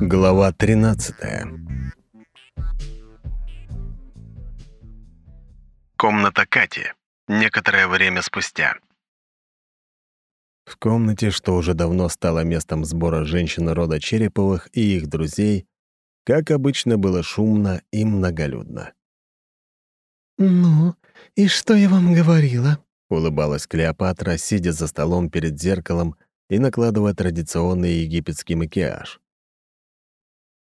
Глава 13 Комната Кати. Некоторое время спустя. В комнате, что уже давно стало местом сбора женщин рода Череповых и их друзей, как обычно, было шумно и многолюдно. «Ну, и что я вам говорила?» — улыбалась Клеопатра, сидя за столом перед зеркалом и накладывая традиционный египетский макияж.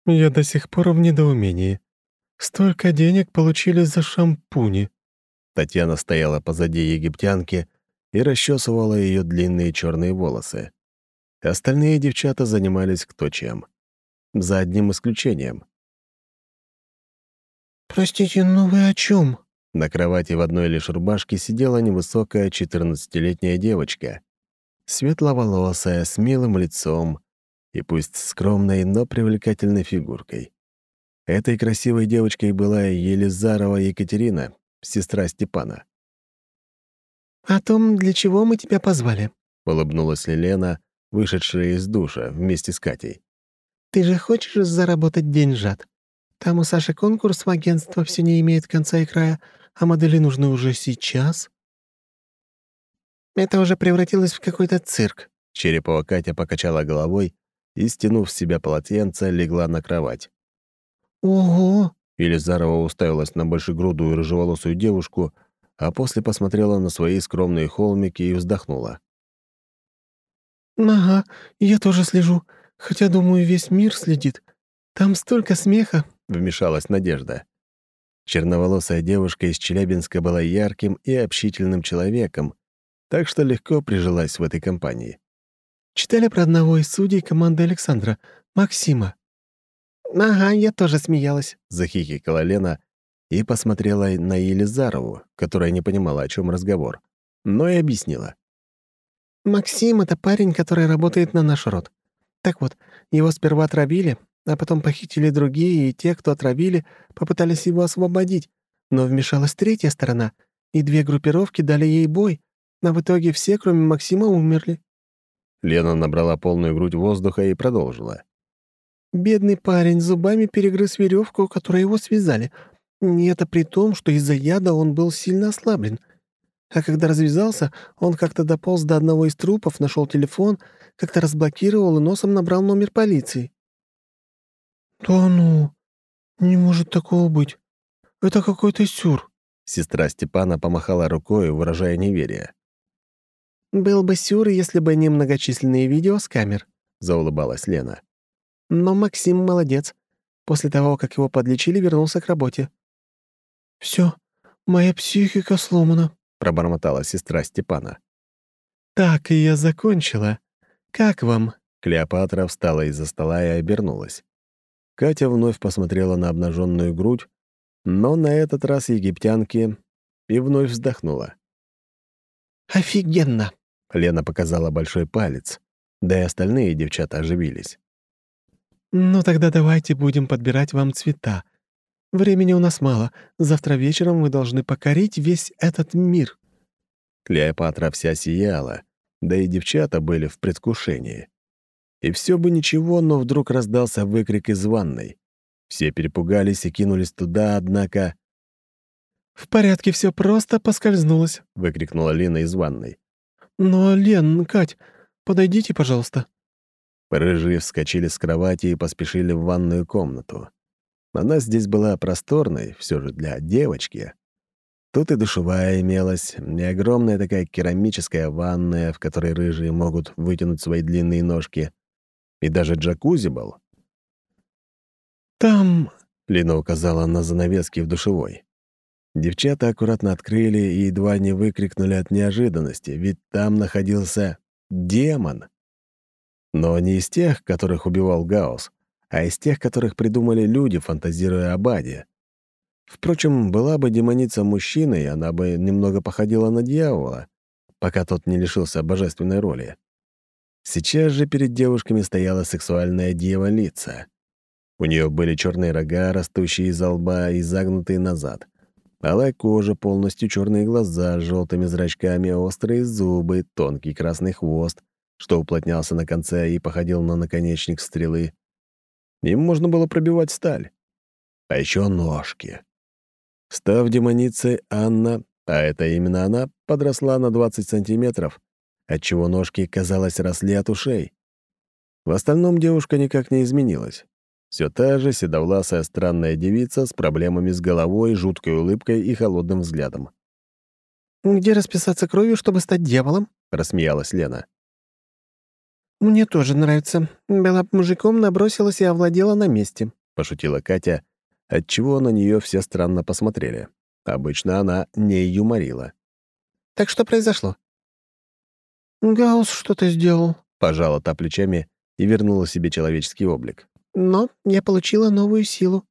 «Я до сих пор в недоумении. Столько денег получили за шампуни». Татьяна стояла позади египтянки и расчесывала ее длинные черные волосы. Остальные девчата занимались кто чем. За одним исключением. «Простите, но вы о чем? На кровати в одной лишь рубашке сидела невысокая 14-летняя девочка, светловолосая, с милым лицом и пусть скромной, но привлекательной фигуркой. Этой красивой девочкой была Елизарова Екатерина, сестра Степана. «О том, для чего мы тебя позвали», — улыбнулась Лена, вышедшая из душа вместе с Катей. «Ты же хочешь заработать деньжат? Там у Саши конкурс в агентство все не имеет конца и края, а модели нужны уже сейчас?» «Это уже превратилось в какой-то цирк», — Черепова Катя покачала головой и, стянув с себя полотенце, легла на кровать. «Ого!» — Елизарова уставилась на большегрудую рыжеволосую девушку, а после посмотрела на свои скромные холмики и вздохнула. «Ага, я тоже слежу, хотя, думаю, весь мир следит. Там столько смеха», — вмешалась Надежда. Черноволосая девушка из Челябинска была ярким и общительным человеком, так что легко прижилась в этой компании. «Читали про одного из судей команды Александра, Максима?» «Ага, я тоже смеялась», — захихикала Лена и посмотрела на Елизарову, которая не понимала, о чем разговор, но и объяснила. «Максим — это парень, который работает на наш род. Так вот, его сперва отравили, а потом похитили другие, и те, кто отравили, попытались его освободить. Но вмешалась третья сторона, и две группировки дали ей бой, а в итоге все, кроме Максима, умерли. Лена набрала полную грудь воздуха и продолжила. Бедный парень зубами перегрыз веревку, которой его связали. И это при том, что из-за яда он был сильно ослаблен. А когда развязался, он как-то дополз до одного из трупов, нашел телефон, как-то разблокировал и носом набрал номер полиции. «Да ну, не может такого быть. Это какой-то сюр». Сестра Степана помахала рукой, выражая неверие. «Был бы сюр, если бы не многочисленные видео с камер», — заулыбалась Лена. «Но Максим молодец. После того, как его подлечили, вернулся к работе». Все, моя психика сломана», — пробормотала сестра Степана. «Так, я закончила. Как вам?» Клеопатра встала из-за стола и обернулась. Катя вновь посмотрела на обнаженную грудь, но на этот раз египтянки и вновь вздохнула. «Офигенно!» — Лена показала большой палец, да и остальные девчата оживились. «Ну тогда давайте будем подбирать вам цвета. Времени у нас мало. Завтра вечером мы должны покорить весь этот мир». Клеопатра вся сияла, да и девчата были в предвкушении. И все бы ничего, но вдруг раздался выкрик из ванной. Все перепугались и кинулись туда, однако... «В порядке, все просто поскользнулось», — выкрикнула Лена из ванной. «Но, Лен, Кать, подойдите, пожалуйста». Рыжие вскочили с кровати и поспешили в ванную комнату. Она здесь была просторной, все же для девочки. Тут и душевая имелась, не огромная такая керамическая ванная, в которой рыжие могут вытянуть свои длинные ножки — и даже джакузи был. «Там...» — Лина указала на занавески в душевой. Девчата аккуратно открыли и едва не выкрикнули от неожиданности, ведь там находился демон. Но не из тех, которых убивал Гаус, а из тех, которых придумали люди, фантазируя об Аде. Впрочем, была бы демоница мужчиной, она бы немного походила на дьявола, пока тот не лишился божественной роли. Сейчас же перед девушками стояла сексуальная дева-лица. У нее были черные рога, растущие из лба и загнутые назад. Алая кожа, полностью черные глаза с желтыми зрачками, острые зубы, тонкий красный хвост, что уплотнялся на конце и походил на наконечник стрелы. Им можно было пробивать сталь. А еще ножки. Став демоницей, Анна, а это именно она, подросла на 20 сантиметров, отчего ножки, казалось, росли от ушей. В остальном девушка никак не изменилась. Все та же седовласая странная девица с проблемами с головой, жуткой улыбкой и холодным взглядом. «Где расписаться кровью, чтобы стать дьяволом?» — рассмеялась Лена. «Мне тоже нравится. Была мужиком, набросилась и овладела на месте», — пошутила Катя, отчего на нее все странно посмотрели. Обычно она не юморила. «Так что произошло?» «Гаус что-то сделал», — пожала та плечами и вернула себе человеческий облик. «Но я получила новую силу».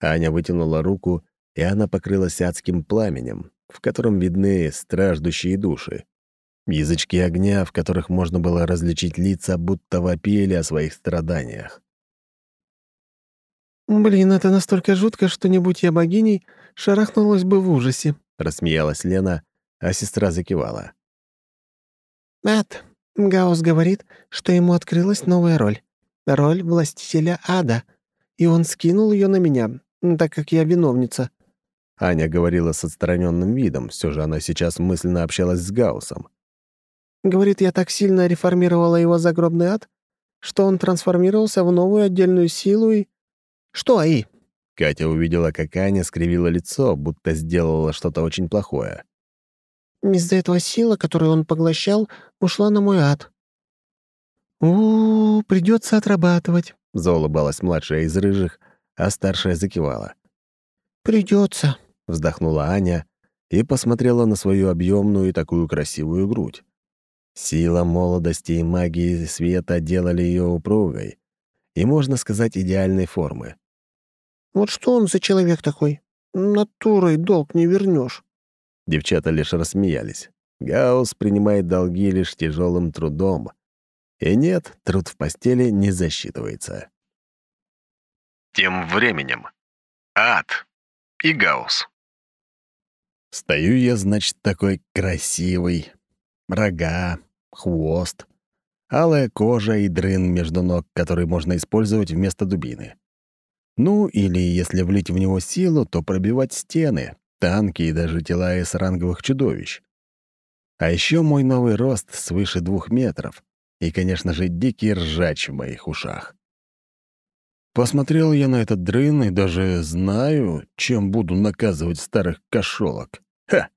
Аня вытянула руку, и она покрылась адским пламенем, в котором видны страждущие души. Язычки огня, в которых можно было различить лица, будто вопили о своих страданиях. «Блин, это настолько жутко, что не будь я богиней, шарахнулась бы в ужасе», — рассмеялась Лена, а сестра закивала. «Ад, Гаус говорит, что ему открылась новая роль. Роль властителя ада, и он скинул ее на меня, так как я виновница». Аня говорила с отстраненным видом, все же она сейчас мысленно общалась с Гаусом. Говорит, я так сильно реформировала его загробный ад, что он трансформировался в новую отдельную силу и... Что, Аи?» Катя увидела, как Аня скривила лицо, будто сделала что-то очень плохое. «Из-за этого сила, которую он поглощал, ушла на мой ад». «У-у-у, придется отрабатывать», — заулыбалась младшая из рыжих, а старшая закивала. «Придется», — вздохнула Аня и посмотрела на свою объемную и такую красивую грудь. Сила молодости и магии света делали ее упругой и, можно сказать, идеальной формы. «Вот что он за человек такой? Натурой долг не вернешь. Девчата лишь рассмеялись. Гаус принимает долги лишь тяжелым трудом. И нет, труд в постели не засчитывается. Тем временем. Ад. И Гаус. Стою я, значит, такой красивый, рога, хвост, алая кожа и дрын между ног, который можно использовать вместо дубины. Ну, или если влить в него силу, то пробивать стены, танки и даже тела из ранговых чудовищ. А еще мой новый рост свыше двух метров и, конечно же, дикий ржач в моих ушах. Посмотрел я на этот дрын и даже знаю, чем буду наказывать старых кошелок. Ха!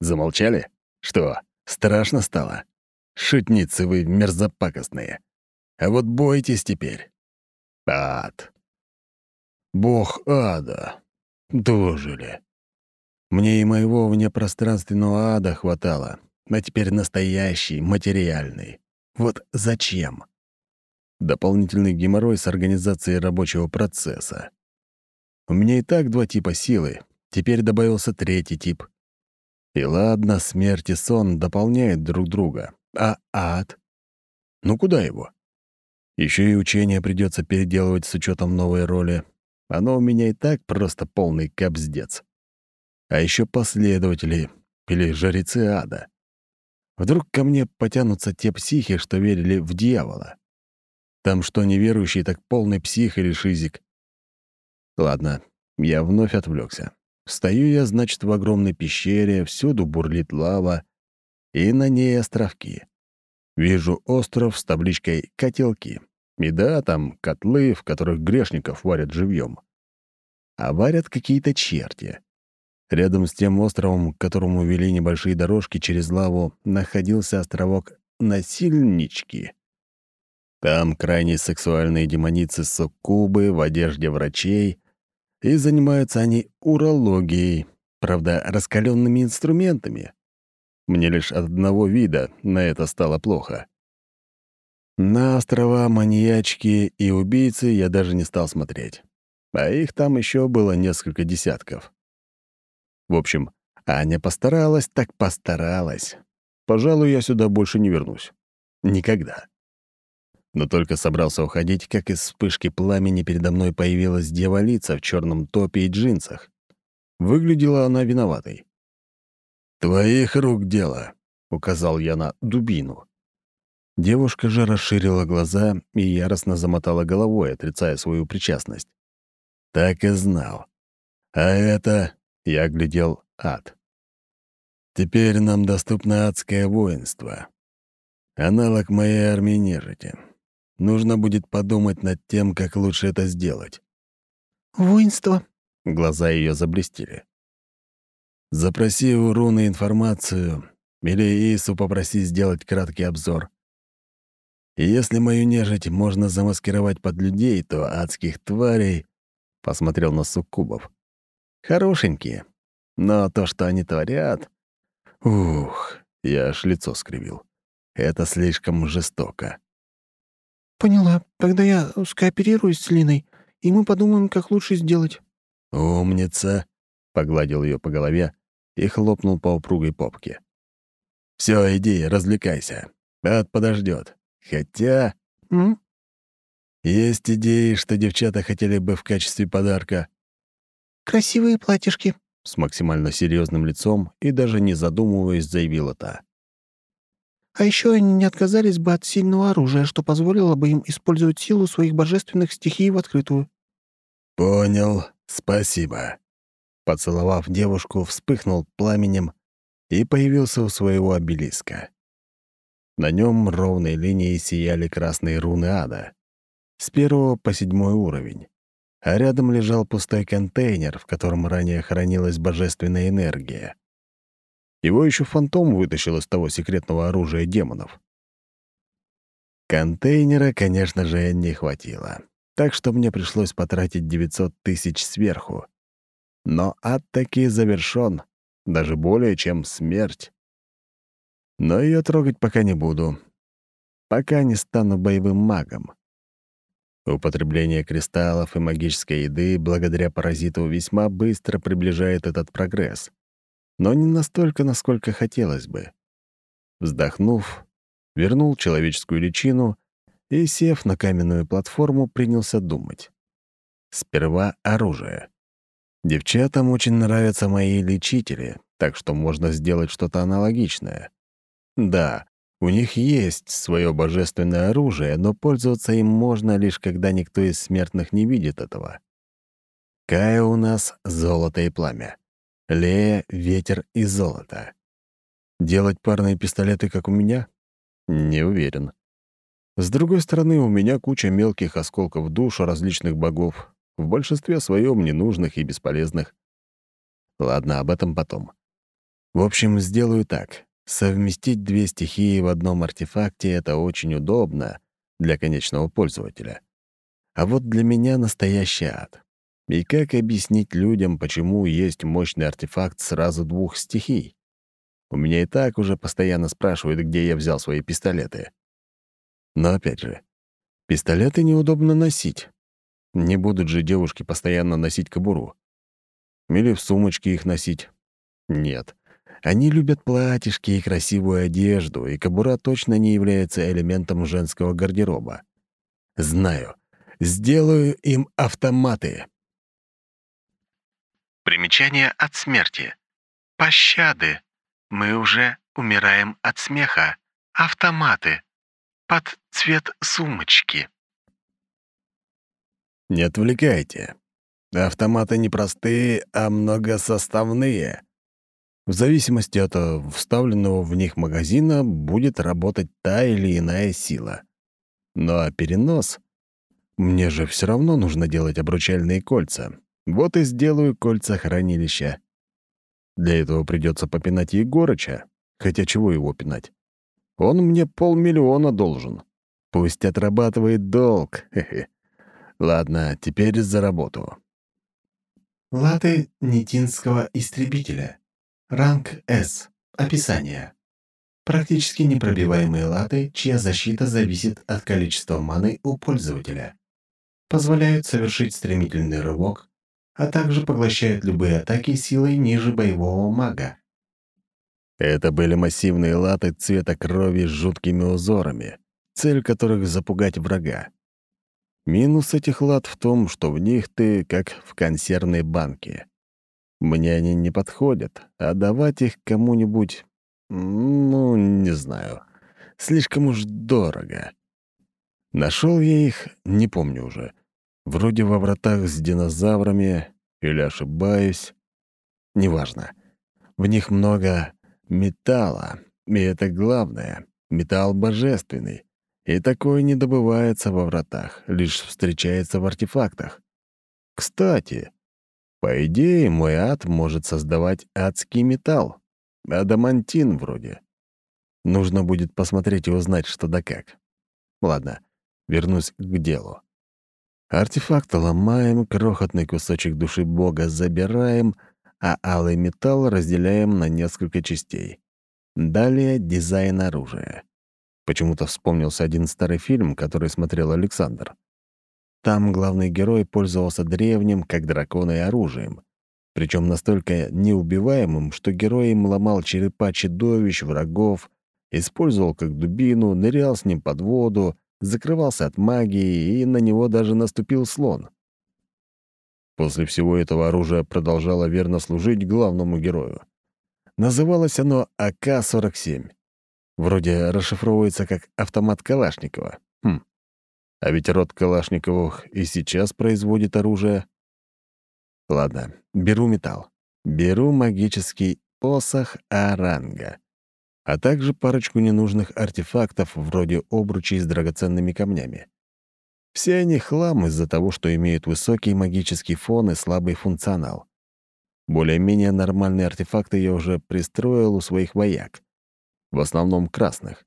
Замолчали? Что, Страшно стало. Шутницы вы мерзопакостные. А вот бойтесь теперь. Ад. Бог ада. Дожили. Мне и моего внепространственного ада хватало, а теперь настоящий, материальный. Вот зачем? Дополнительный геморрой с организацией рабочего процесса. У меня и так два типа силы, теперь добавился третий тип. И ладно, смерть и сон дополняют друг друга. А ад? Ну куда его? Еще и учение придется переделывать с учетом новой роли. Оно у меня и так просто полный капздец. А еще последователи или жрецы ада. Вдруг ко мне потянутся те психи, что верили в дьявола. Там что, неверующий, так полный псих или шизик? Ладно, я вновь отвлекся. Стою я, значит, в огромной пещере, всюду бурлит лава, и на ней островки. Вижу остров с табличкой «Котелки». И да, там котлы, в которых грешников варят живьем. А варят какие-то черти. Рядом с тем островом, к которому вели небольшие дорожки через лаву, находился островок Насильнички. Там крайне сексуальные демоницы-суккубы в одежде врачей, и занимаются они урологией, правда, раскаленными инструментами. Мне лишь одного вида на это стало плохо. На острова маньячки и убийцы я даже не стал смотреть. А их там еще было несколько десятков. В общем, Аня постаралась, так постаралась. Пожалуй, я сюда больше не вернусь. Никогда но только собрался уходить, как из вспышки пламени передо мной появилась дева-лица в черном топе и джинсах. Выглядела она виноватой. «Твоих рук дело», — указал я на дубину. Девушка же расширила глаза и яростно замотала головой, отрицая свою причастность. Так и знал. А это, я глядел, ад. Теперь нам доступно адское воинство. Аналог моей армии нежити. Нужно будет подумать над тем, как лучше это сделать. «Воинство?» Глаза ее заблестели. «Запроси у Руны информацию, или Ису попроси сделать краткий обзор. И если мою нежить можно замаскировать под людей, то адских тварей...» — посмотрел на суккубов. «Хорошенькие. Но то, что они творят...» Ух, я аж лицо скривил. Это слишком жестоко. «Поняла. Тогда я скооперируюсь с Линой, и мы подумаем, как лучше сделать». «Умница!» — погладил ее по голове и хлопнул по упругой попке. Все, иди, развлекайся. Ад подождет. Хотя...» М? «Есть идеи, что девчата хотели бы в качестве подарка». «Красивые платьишки», — с максимально серьезным лицом и даже не задумываясь заявила та. А еще они не отказались бы от сильного оружия, что позволило бы им использовать силу своих божественных стихий в открытую. «Понял. Спасибо». Поцеловав девушку, вспыхнул пламенем и появился у своего обелиска. На нем ровной линией сияли красные руны ада. С первого по седьмой уровень. А рядом лежал пустой контейнер, в котором ранее хранилась божественная энергия. Его еще фантом вытащил из того секретного оружия демонов. Контейнера, конечно же, не хватило. Так что мне пришлось потратить 900 тысяч сверху. Но ад таки завершён, даже более чем смерть. Но ее трогать пока не буду. Пока не стану боевым магом. Употребление кристаллов и магической еды благодаря паразиту весьма быстро приближает этот прогресс. Но не настолько, насколько хотелось бы. Вздохнув, вернул человеческую личину и, сев на каменную платформу, принялся думать. Сперва оружие. Девчатам очень нравятся мои лечители, так что можно сделать что-то аналогичное. Да, у них есть свое божественное оружие, но пользоваться им можно лишь когда никто из смертных не видит этого. Кая у нас — золото и пламя. Лея — ветер и золото. Делать парные пистолеты, как у меня? Не уверен. С другой стороны, у меня куча мелких осколков душ различных богов, в большинстве своем ненужных и бесполезных. Ладно, об этом потом. В общем, сделаю так. Совместить две стихии в одном артефакте — это очень удобно для конечного пользователя. А вот для меня настоящий ад. И как объяснить людям, почему есть мощный артефакт сразу двух стихий? У меня и так уже постоянно спрашивают, где я взял свои пистолеты. Но опять же, пистолеты неудобно носить. Не будут же девушки постоянно носить кобуру. Или в сумочке их носить. Нет. Они любят платьишки и красивую одежду, и кобура точно не является элементом женского гардероба. Знаю. Сделаю им автоматы. Примечание от смерти. Пощады. Мы уже умираем от смеха. Автоматы. Под цвет сумочки. Не отвлекайте. Автоматы не простые, а многосоставные. В зависимости от э, вставленного в них магазина будет работать та или иная сила. Ну а перенос... Мне же все равно нужно делать обручальные кольца. Вот и сделаю кольца хранилища. Для этого придется попинать Егорыча. Хотя чего его пинать? Он мне полмиллиона должен. Пусть отрабатывает долг. Ладно, теперь за работу. Латы Нитинского истребителя. Ранг С. Описание. Практически непробиваемые латы, чья защита зависит от количества маны у пользователя. Позволяют совершить стремительный рывок, а также поглощают любые атаки силой ниже боевого мага. Это были массивные латы цвета крови с жуткими узорами, цель которых — запугать врага. Минус этих лат в том, что в них ты как в консервной банке. Мне они не подходят, а давать их кому-нибудь, ну, не знаю. слишком уж дорого. Нашел я их, не помню уже. Вроде во вратах с динозаврами, или ошибаюсь. Неважно. В них много металла, и это главное. Металл божественный. И такое не добывается во вратах, лишь встречается в артефактах. Кстати, по идее, мой ад может создавать адский металл. Адамантин вроде. Нужно будет посмотреть и узнать, что да как. Ладно, вернусь к делу. Артефакт ломаем, крохотный кусочек души бога забираем, а алый металл разделяем на несколько частей. Далее дизайн оружия. Почему-то вспомнился один старый фильм, который смотрел Александр. Там главный герой пользовался древним, как драконы, оружием. Причем настолько неубиваемым, что герой им ломал черепа чудовищ, врагов, использовал как дубину, нырял с ним под воду, закрывался от магии, и на него даже наступил слон. После всего этого оружие продолжало верно служить главному герою. Называлось оно АК-47. Вроде расшифровывается как автомат Калашникова. А ведь род Калашниковых и сейчас производит оружие. Ладно, беру металл. Беру магический посох Аранга а также парочку ненужных артефактов вроде обручей с драгоценными камнями. Все они хлам из-за того, что имеют высокий магический фон и слабый функционал. Более-менее нормальные артефакты я уже пристроил у своих вояк, в основном красных.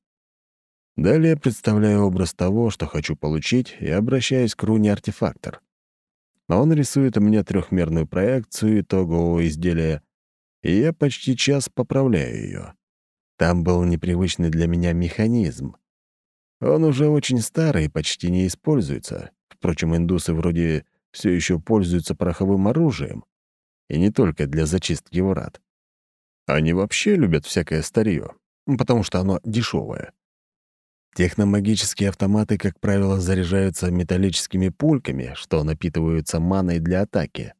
Далее представляю образ того, что хочу получить, и обращаюсь к руне-артефактор. Он рисует у меня трехмерную проекцию итогового изделия, и я почти час поправляю ее. Там был непривычный для меня механизм. Он уже очень старый и почти не используется. Впрочем, индусы вроде все еще пользуются пороховым оружием. И не только для зачистки врат. Они вообще любят всякое старье, потому что оно дешевое. Техномагические автоматы, как правило, заряжаются металлическими пульками, что напитываются маной для атаки.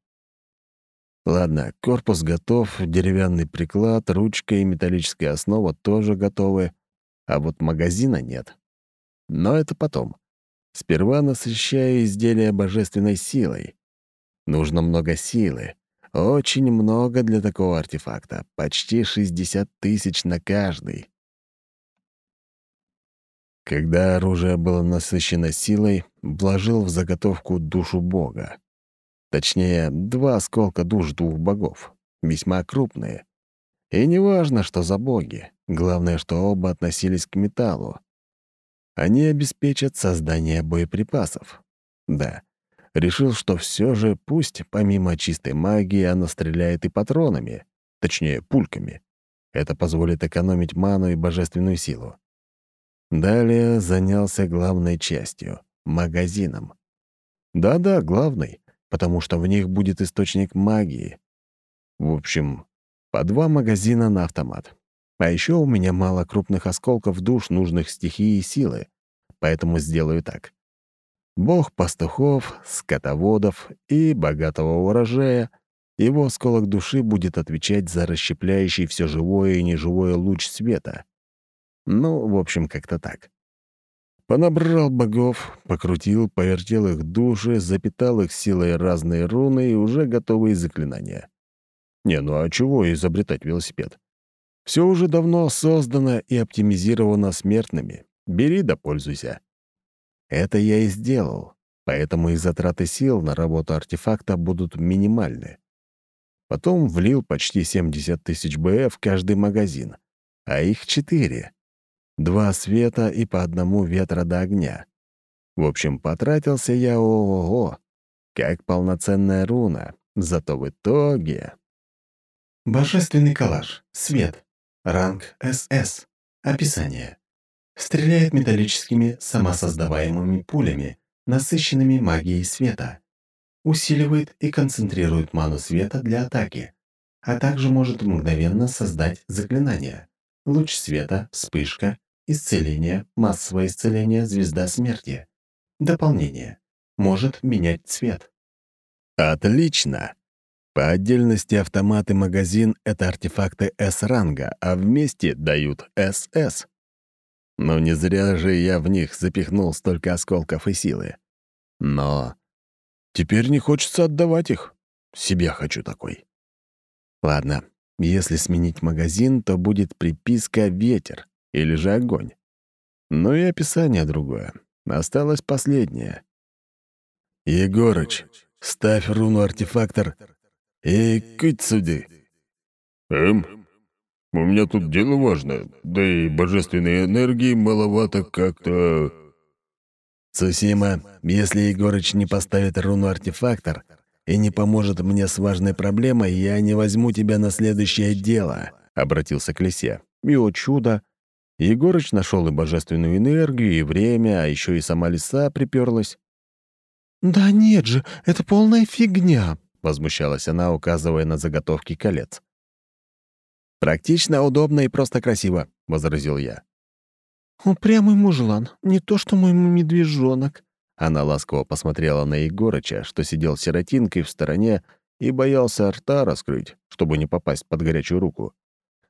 Ладно, корпус готов, деревянный приклад, ручка и металлическая основа тоже готовы, а вот магазина нет. Но это потом. Сперва насыщаю изделие божественной силой. Нужно много силы. Очень много для такого артефакта. Почти 60 тысяч на каждый. Когда оружие было насыщено силой, вложил в заготовку душу бога. Точнее, два осколка душ двух богов, весьма крупные. И не важно, что за боги, главное, что оба относились к металлу. Они обеспечат создание боеприпасов. Да, решил, что все же пусть помимо чистой магии она стреляет и патронами, точнее, пульками. Это позволит экономить ману и божественную силу. Далее занялся главной частью — магазином. Да-да, главной, потому что в них будет источник магии. В общем, по два магазина на автомат. А еще у меня мало крупных осколков душ нужных стихии и силы, поэтому сделаю так. Бог пастухов, скотоводов и богатого урожая, его осколок души будет отвечать за расщепляющий все живое и неживое луч света. Ну, в общем, как-то так. Понабрал богов, покрутил, повертел их души, запитал их силой разные руны и уже готовые заклинания. Не, ну а чего изобретать велосипед? Все уже давно создано и оптимизировано смертными. Бери да пользуйся. Это я и сделал, поэтому и затраты сил на работу артефакта будут минимальны. Потом влил почти 70 тысяч БФ в каждый магазин, а их четыре. Два света и по одному ветра до огня. В общем, потратился я ого-го, как полноценная руна, зато в итоге... Божественный коллаж. Свет. Ранг СС. Описание. Стреляет металлическими самосоздаваемыми пулями, насыщенными магией света. Усиливает и концентрирует ману света для атаки, а также может мгновенно создать заклинания. Луч света, вспышка, Исцеление, массовое исцеление, звезда смерти. Дополнение. Может менять цвет. Отлично. По отдельности автомат и магазин — это артефакты С-ранга, а вместе дают СС. Но не зря же я в них запихнул столько осколков и силы. Но теперь не хочется отдавать их. Себя хочу такой. Ладно, если сменить магазин, то будет приписка «Ветер» или же «Огонь». Ну и описание другое. Осталось последнее. «Егорыч, ставь руну-артефактор и кыть суди». «Эм, у меня тут дело важное, да и божественной энергии маловато как-то...» «Цусима, если Егорыч не поставит руну-артефактор и не поможет мне с важной проблемой, я не возьму тебя на следующее дело», — обратился к лисе. И, о чудо, Егорыч нашел и божественную энергию, и время, а еще и сама лиса приперлась. «Да нет же, это полная фигня», — возмущалась она, указывая на заготовки колец. «Практично, удобно и просто красиво», — возразил я. «Упрямый мужлан, не то что мой медвежонок». Она ласково посмотрела на Егорыча, что сидел сиротинкой в стороне и боялся рта раскрыть, чтобы не попасть под горячую руку.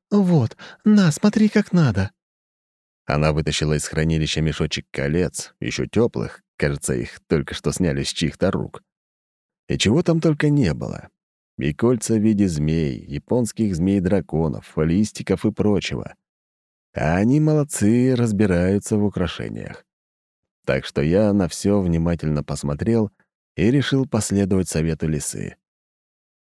«Вот, на, смотри, как надо». Она вытащила из хранилища мешочек колец, еще теплых, кажется, их только что сняли с чьих-то рук. И чего там только не было. И кольца в виде змей, японских змей-драконов, листиков и прочего. А они молодцы, разбираются в украшениях. Так что я на все внимательно посмотрел и решил последовать совету лисы.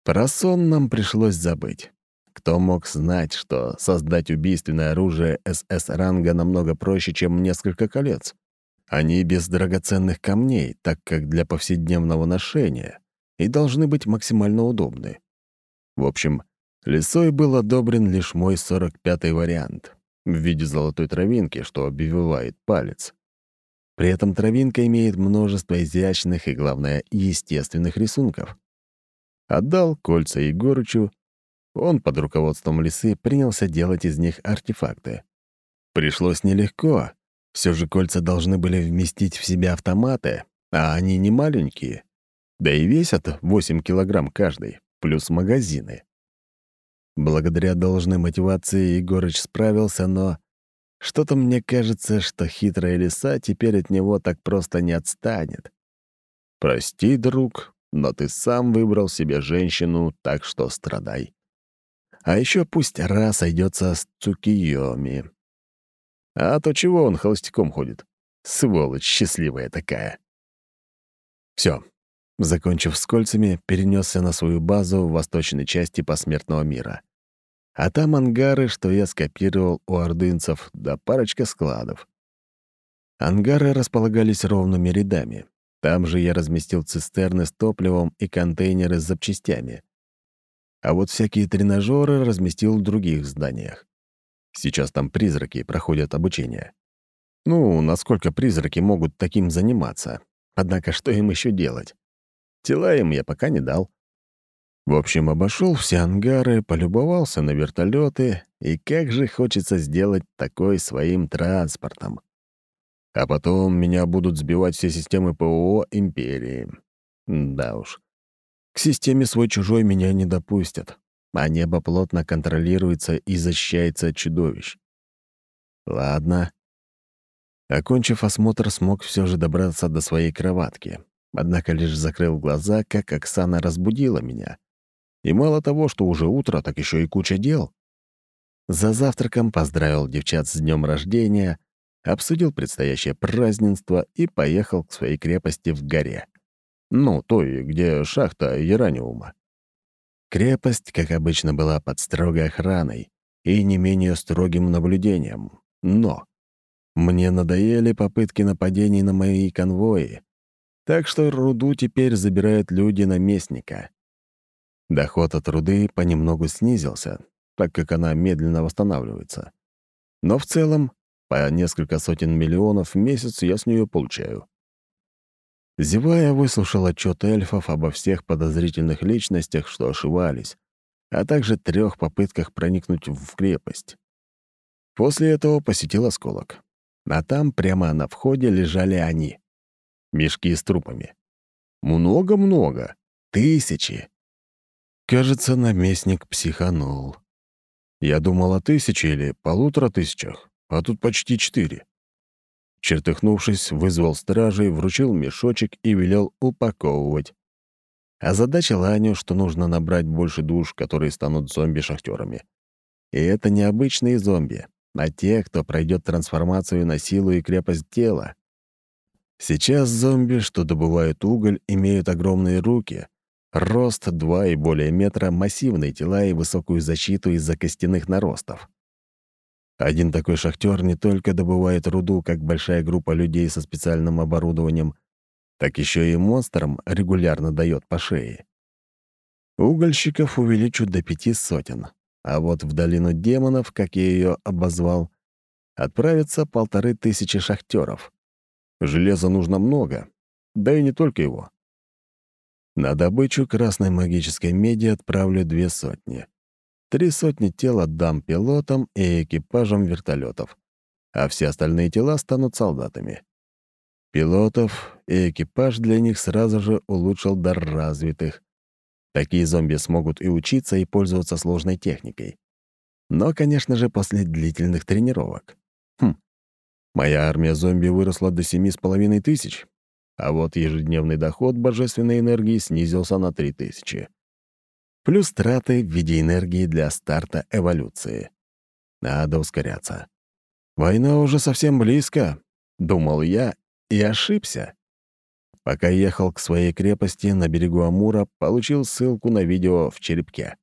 Про сон нам пришлось забыть. Кто мог знать, что создать убийственное оружие СС-ранга намного проще, чем несколько колец? Они без драгоценных камней, так как для повседневного ношения, и должны быть максимально удобны. В общем, лесой был одобрен лишь мой 45-й вариант в виде золотой травинки, что обвивает палец. При этом травинка имеет множество изящных и, главное, естественных рисунков. Отдал кольца Егорычу, он под руководством лисы принялся делать из них артефакты. Пришлось нелегко. Все же кольца должны были вместить в себя автоматы, а они не маленькие. Да и весят 8 килограмм каждый, плюс магазины. Благодаря должной мотивации Егорыч справился, но что-то мне кажется, что хитрая лиса теперь от него так просто не отстанет. Прости, друг, но ты сам выбрал себе женщину, так что страдай. А еще пусть раз сойдется с Цукиоми. А то чего он холостяком ходит? Сволочь счастливая такая. Все. Закончив с кольцами, перенесся на свою базу в восточной части посмертного мира. А там ангары, что я скопировал у ордынцев, да парочка складов. Ангары располагались ровными рядами. Там же я разместил цистерны с топливом и контейнеры с запчастями а вот всякие тренажеры разместил в других зданиях. Сейчас там призраки проходят обучение. Ну, насколько призраки могут таким заниматься? Однако что им еще делать? Тела им я пока не дал. В общем, обошел все ангары, полюбовался на вертолеты, и как же хочется сделать такой своим транспортом. А потом меня будут сбивать все системы ПО Империи. Да уж. К системе свой-чужой меня не допустят, а небо плотно контролируется и защищается от чудовищ. Ладно. Окончив осмотр, смог все же добраться до своей кроватки. Однако лишь закрыл глаза, как Оксана разбудила меня. И мало того, что уже утро, так еще и куча дел. За завтраком поздравил девчат с днем рождения, обсудил предстоящее празднество и поехал к своей крепости в горе. Ну, той, где шахта Яраниума. Крепость, как обычно, была под строгой охраной и не менее строгим наблюдением. Но мне надоели попытки нападений на мои конвои, так что руду теперь забирают люди наместника. Доход от руды понемногу снизился, так как она медленно восстанавливается. Но в целом, по несколько сотен миллионов в месяц я с нее получаю. Зевая, выслушал отчет эльфов обо всех подозрительных личностях, что ошивались, а также трех попытках проникнуть в крепость. После этого посетил осколок. А там, прямо на входе, лежали они. Мешки с трупами. Много-много. Тысячи. Кажется, наместник психанул. Я думал о тысяче или полутора тысячах, а тут почти четыре. Чертыхнувшись, вызвал стражей, вручил мешочек и велел упаковывать. Озадачил Аню, что нужно набрать больше душ, которые станут зомби-шахтерами. И это не обычные зомби, а те, кто пройдет трансформацию на силу и крепость тела. Сейчас зомби, что добывают уголь, имеют огромные руки, рост 2 и более метра, массивные тела и высокую защиту из-за костяных наростов. Один такой шахтер не только добывает руду, как большая группа людей со специальным оборудованием, так еще и монстрам регулярно дает по шее. Угольщиков увеличат до пяти сотен, а вот в долину демонов, как я ее обозвал, отправятся полторы тысячи шахтеров. Железа нужно много, да и не только его. На добычу красной магической меди отправлю две сотни. Три сотни тел отдам пилотам и экипажам вертолетов, а все остальные тела станут солдатами. Пилотов и экипаж для них сразу же улучшил дар развитых. Такие зомби смогут и учиться, и пользоваться сложной техникой. Но, конечно же, после длительных тренировок. Хм, Моя армия зомби выросла до семи с половиной тысяч, а вот ежедневный доход божественной энергии снизился на три тысячи. Плюс траты в виде энергии для старта эволюции. Надо ускоряться. Война уже совсем близко, думал я, и ошибся. Пока ехал к своей крепости на берегу Амура, получил ссылку на видео в черепке.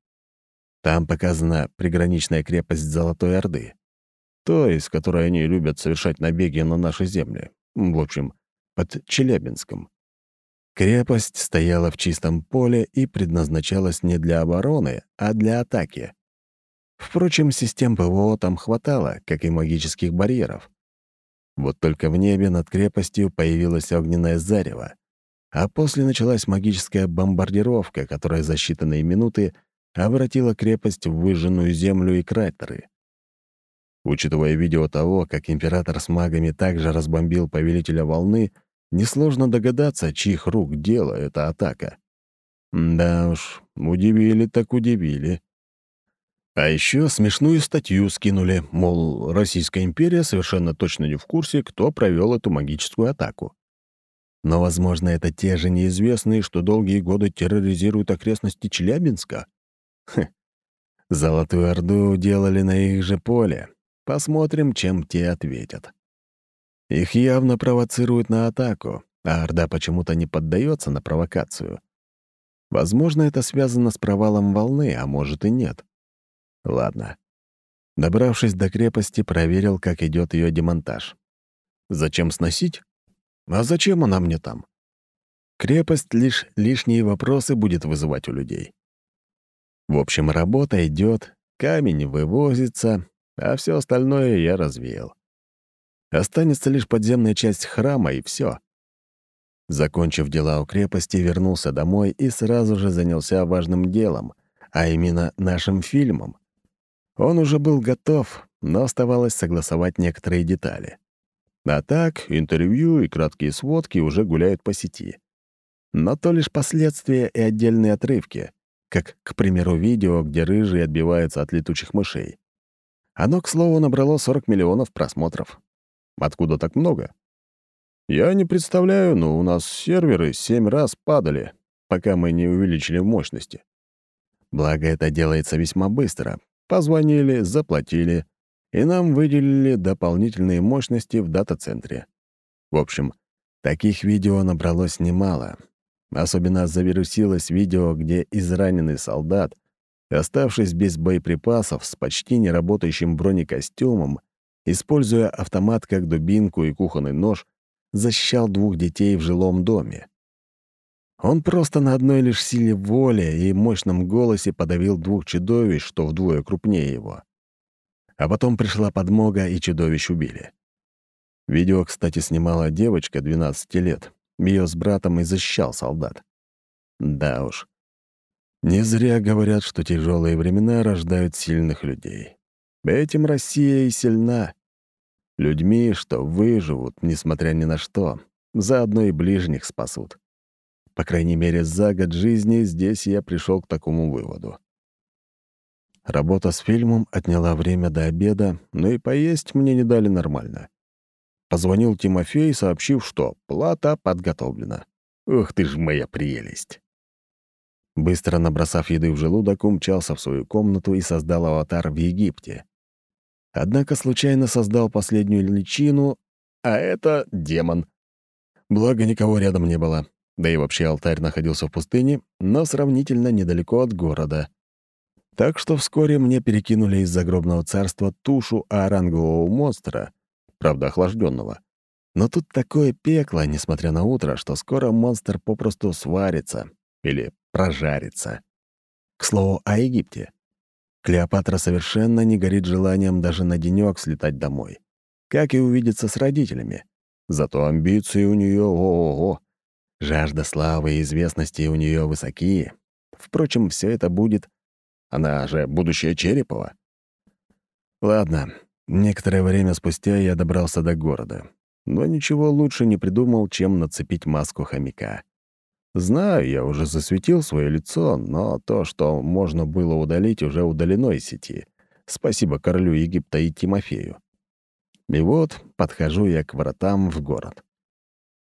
Там показана приграничная крепость Золотой Орды той, с которой они любят совершать набеги на наши земли. В общем, под Челябинском. Крепость стояла в чистом поле и предназначалась не для обороны, а для атаки. Впрочем, систем ПВО там хватало, как и магических барьеров. Вот только в небе над крепостью появилось огненное зарево, а после началась магическая бомбардировка, которая за считанные минуты обратила крепость в выжженную землю и кратеры. Учитывая видео того, как император с магами также разбомбил повелителя волны, несложно догадаться, чьих рук дело эта атака. Да уж, удивили так удивили. А еще смешную статью скинули, мол, Российская империя совершенно точно не в курсе, кто провел эту магическую атаку. Но, возможно, это те же неизвестные, что долгие годы терроризируют окрестности Челябинска. Хм. Золотую Орду делали на их же поле, Посмотрим, чем те ответят. Их явно провоцируют на атаку, а Орда почему-то не поддается на провокацию. Возможно, это связано с провалом волны, а может и нет. Ладно. Добравшись до крепости, проверил, как идет ее демонтаж. Зачем сносить? А зачем она мне там? Крепость лишь лишние вопросы будет вызывать у людей. В общем, работа идет, камень вывозится, а все остальное я развеял. Останется лишь подземная часть храма, и все. Закончив дела у крепости, вернулся домой и сразу же занялся важным делом, а именно нашим фильмом. Он уже был готов, но оставалось согласовать некоторые детали. А так, интервью и краткие сводки уже гуляют по сети. Но то лишь последствия и отдельные отрывки, как, к примеру, видео, где рыжие отбиваются от летучих мышей. Оно, к слову, набрало 40 миллионов просмотров. Откуда так много? Я не представляю, но у нас серверы семь раз падали, пока мы не увеличили мощности. Благо, это делается весьма быстро. Позвонили, заплатили, и нам выделили дополнительные мощности в дата-центре. В общем, таких видео набралось немало. Особенно завирусилось видео, где израненный солдат Оставшись без боеприпасов с почти неработающим бронекостюмом, используя автомат как дубинку и кухонный нож, защищал двух детей в жилом доме. Он просто на одной лишь силе воли и мощном голосе подавил двух чудовищ, что вдвое крупнее его. А потом пришла подмога, и чудовищ убили. Видео, кстати, снимала девочка 12 лет. Ее с братом и защищал солдат. Да уж, не зря говорят, что тяжелые времена рождают сильных людей. Этим Россия и сильна. Людьми, что выживут, несмотря ни на что, заодно и ближних спасут. По крайней мере, за год жизни здесь я пришел к такому выводу. Работа с фильмом отняла время до обеда, но и поесть мне не дали нормально. Позвонил Тимофей, сообщив, что плата подготовлена. Ух ты ж моя прелесть! Быстро набросав еды в желудок, умчался в свою комнату и создал аватар в Египте. Однако случайно создал последнюю личину, а это демон. Благо, никого рядом не было. Да и вообще алтарь находился в пустыне, но сравнительно недалеко от города. Так что вскоре мне перекинули из загробного царства тушу орангового монстра, правда, охлажденного. Но тут такое пекло, несмотря на утро, что скоро монстр попросту сварится или прожарится. К слову, о Египте. Клеопатра совершенно не горит желанием даже на денёк слетать домой. Как и увидеться с родителями. Зато амбиции у неё ого-го. Жажда славы и известности у неё высокие. Впрочем, все это будет... Она же будущая Черепова. Ладно, некоторое время спустя я добрался до города. Но ничего лучше не придумал, чем нацепить маску хомяка. Знаю, я уже засветил свое лицо, но то, что можно было удалить, уже удалено из сети. Спасибо королю Египта и Тимофею. И вот подхожу я к вратам в город.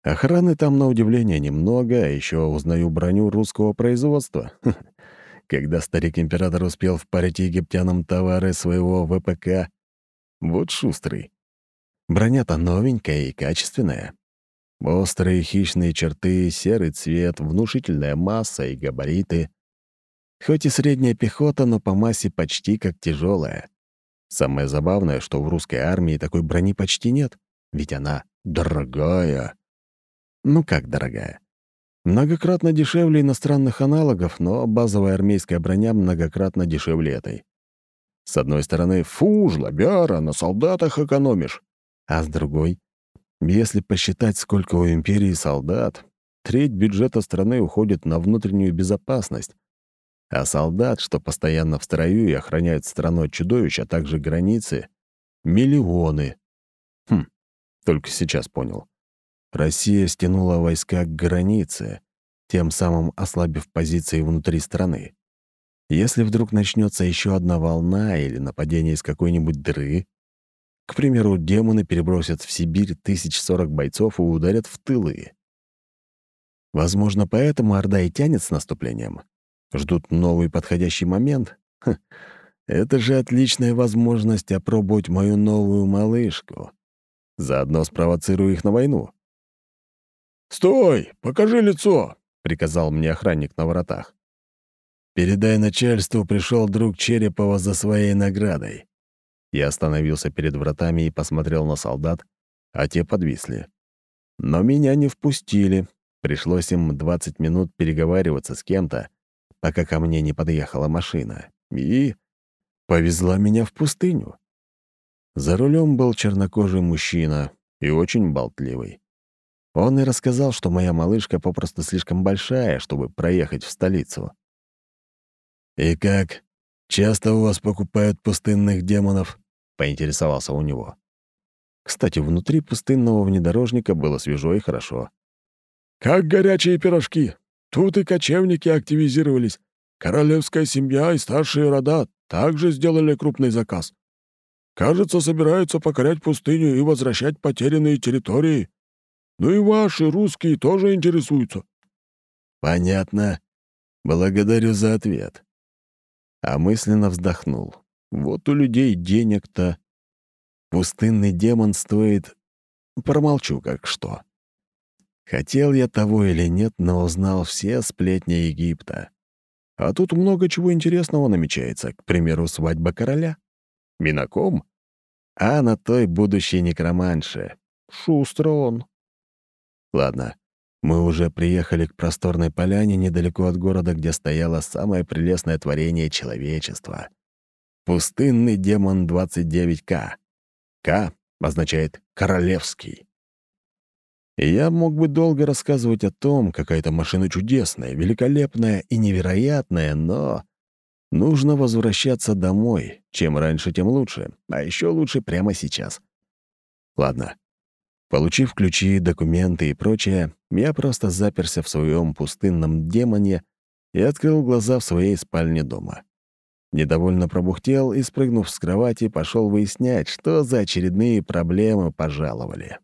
Охраны там, на удивление, немного, а еще узнаю броню русского производства. Когда старик-император успел впарить египтянам товары своего ВПК, вот шустрый. Броня-то новенькая и качественная. Острые хищные черты, серый цвет, внушительная масса и габариты. Хоть и средняя пехота, но по массе почти как тяжелая. Самое забавное, что в русской армии такой брони почти нет, ведь она дорогая. Ну как дорогая? Многократно дешевле иностранных аналогов, но базовая армейская броня многократно дешевле этой. С одной стороны, фу, жлобяра, на солдатах экономишь. А с другой, если посчитать, сколько у империи солдат, треть бюджета страны уходит на внутреннюю безопасность, а солдат, что постоянно в строю и охраняют страну от чудовищ, а также границы — миллионы. Хм, только сейчас понял. Россия стянула войска к границе, тем самым ослабив позиции внутри страны. Если вдруг начнется еще одна волна или нападение из какой-нибудь дыры, к примеру, демоны перебросят в Сибирь тысяч сорок бойцов и ударят в тылы. Возможно, поэтому Орда и тянет с наступлением. Ждут новый подходящий момент. Ха, это же отличная возможность опробовать мою новую малышку. Заодно спровоцирую их на войну. «Стой! Покажи лицо!» — приказал мне охранник на воротах. «Передай начальству, пришел друг Черепова за своей наградой. Я остановился перед вратами и посмотрел на солдат, а те подвисли. Но меня не впустили. Пришлось им 20 минут переговариваться с кем-то, пока ко мне не подъехала машина. И повезла меня в пустыню. За рулем был чернокожий мужчина и очень болтливый. Он и рассказал, что моя малышка попросту слишком большая, чтобы проехать в столицу. «И как? Часто у вас покупают пустынных демонов?» — поинтересовался у него. Кстати, внутри пустынного внедорожника было свежо и хорошо. «Как горячие пирожки! Тут и кочевники активизировались. Королевская семья и старшие рода также сделали крупный заказ. Кажется, собираются покорять пустыню и возвращать потерянные территории. Ну и ваши, русские, тоже интересуются». «Понятно. Благодарю за ответ». А мысленно вздохнул. Вот у людей денег-то. Пустынный демон стоит... Промолчу как что. Хотел я того или нет, но узнал все сплетни Египта. А тут много чего интересного намечается. К примеру, свадьба короля. Минаком? А на той будущей некроманше. Шустро он. Ладно, мы уже приехали к просторной поляне недалеко от города, где стояло самое прелестное творение человечества — Пустынный демон 29К. К означает «королевский». И я мог бы долго рассказывать о том, какая эта машина чудесная, великолепная и невероятная, но нужно возвращаться домой. Чем раньше, тем лучше. А еще лучше прямо сейчас. Ладно. Получив ключи, документы и прочее, я просто заперся в своем пустынном демоне и открыл глаза в своей спальне дома. Недовольно пробухтел и, спрыгнув с кровати, пошел выяснять, что за очередные проблемы пожаловали.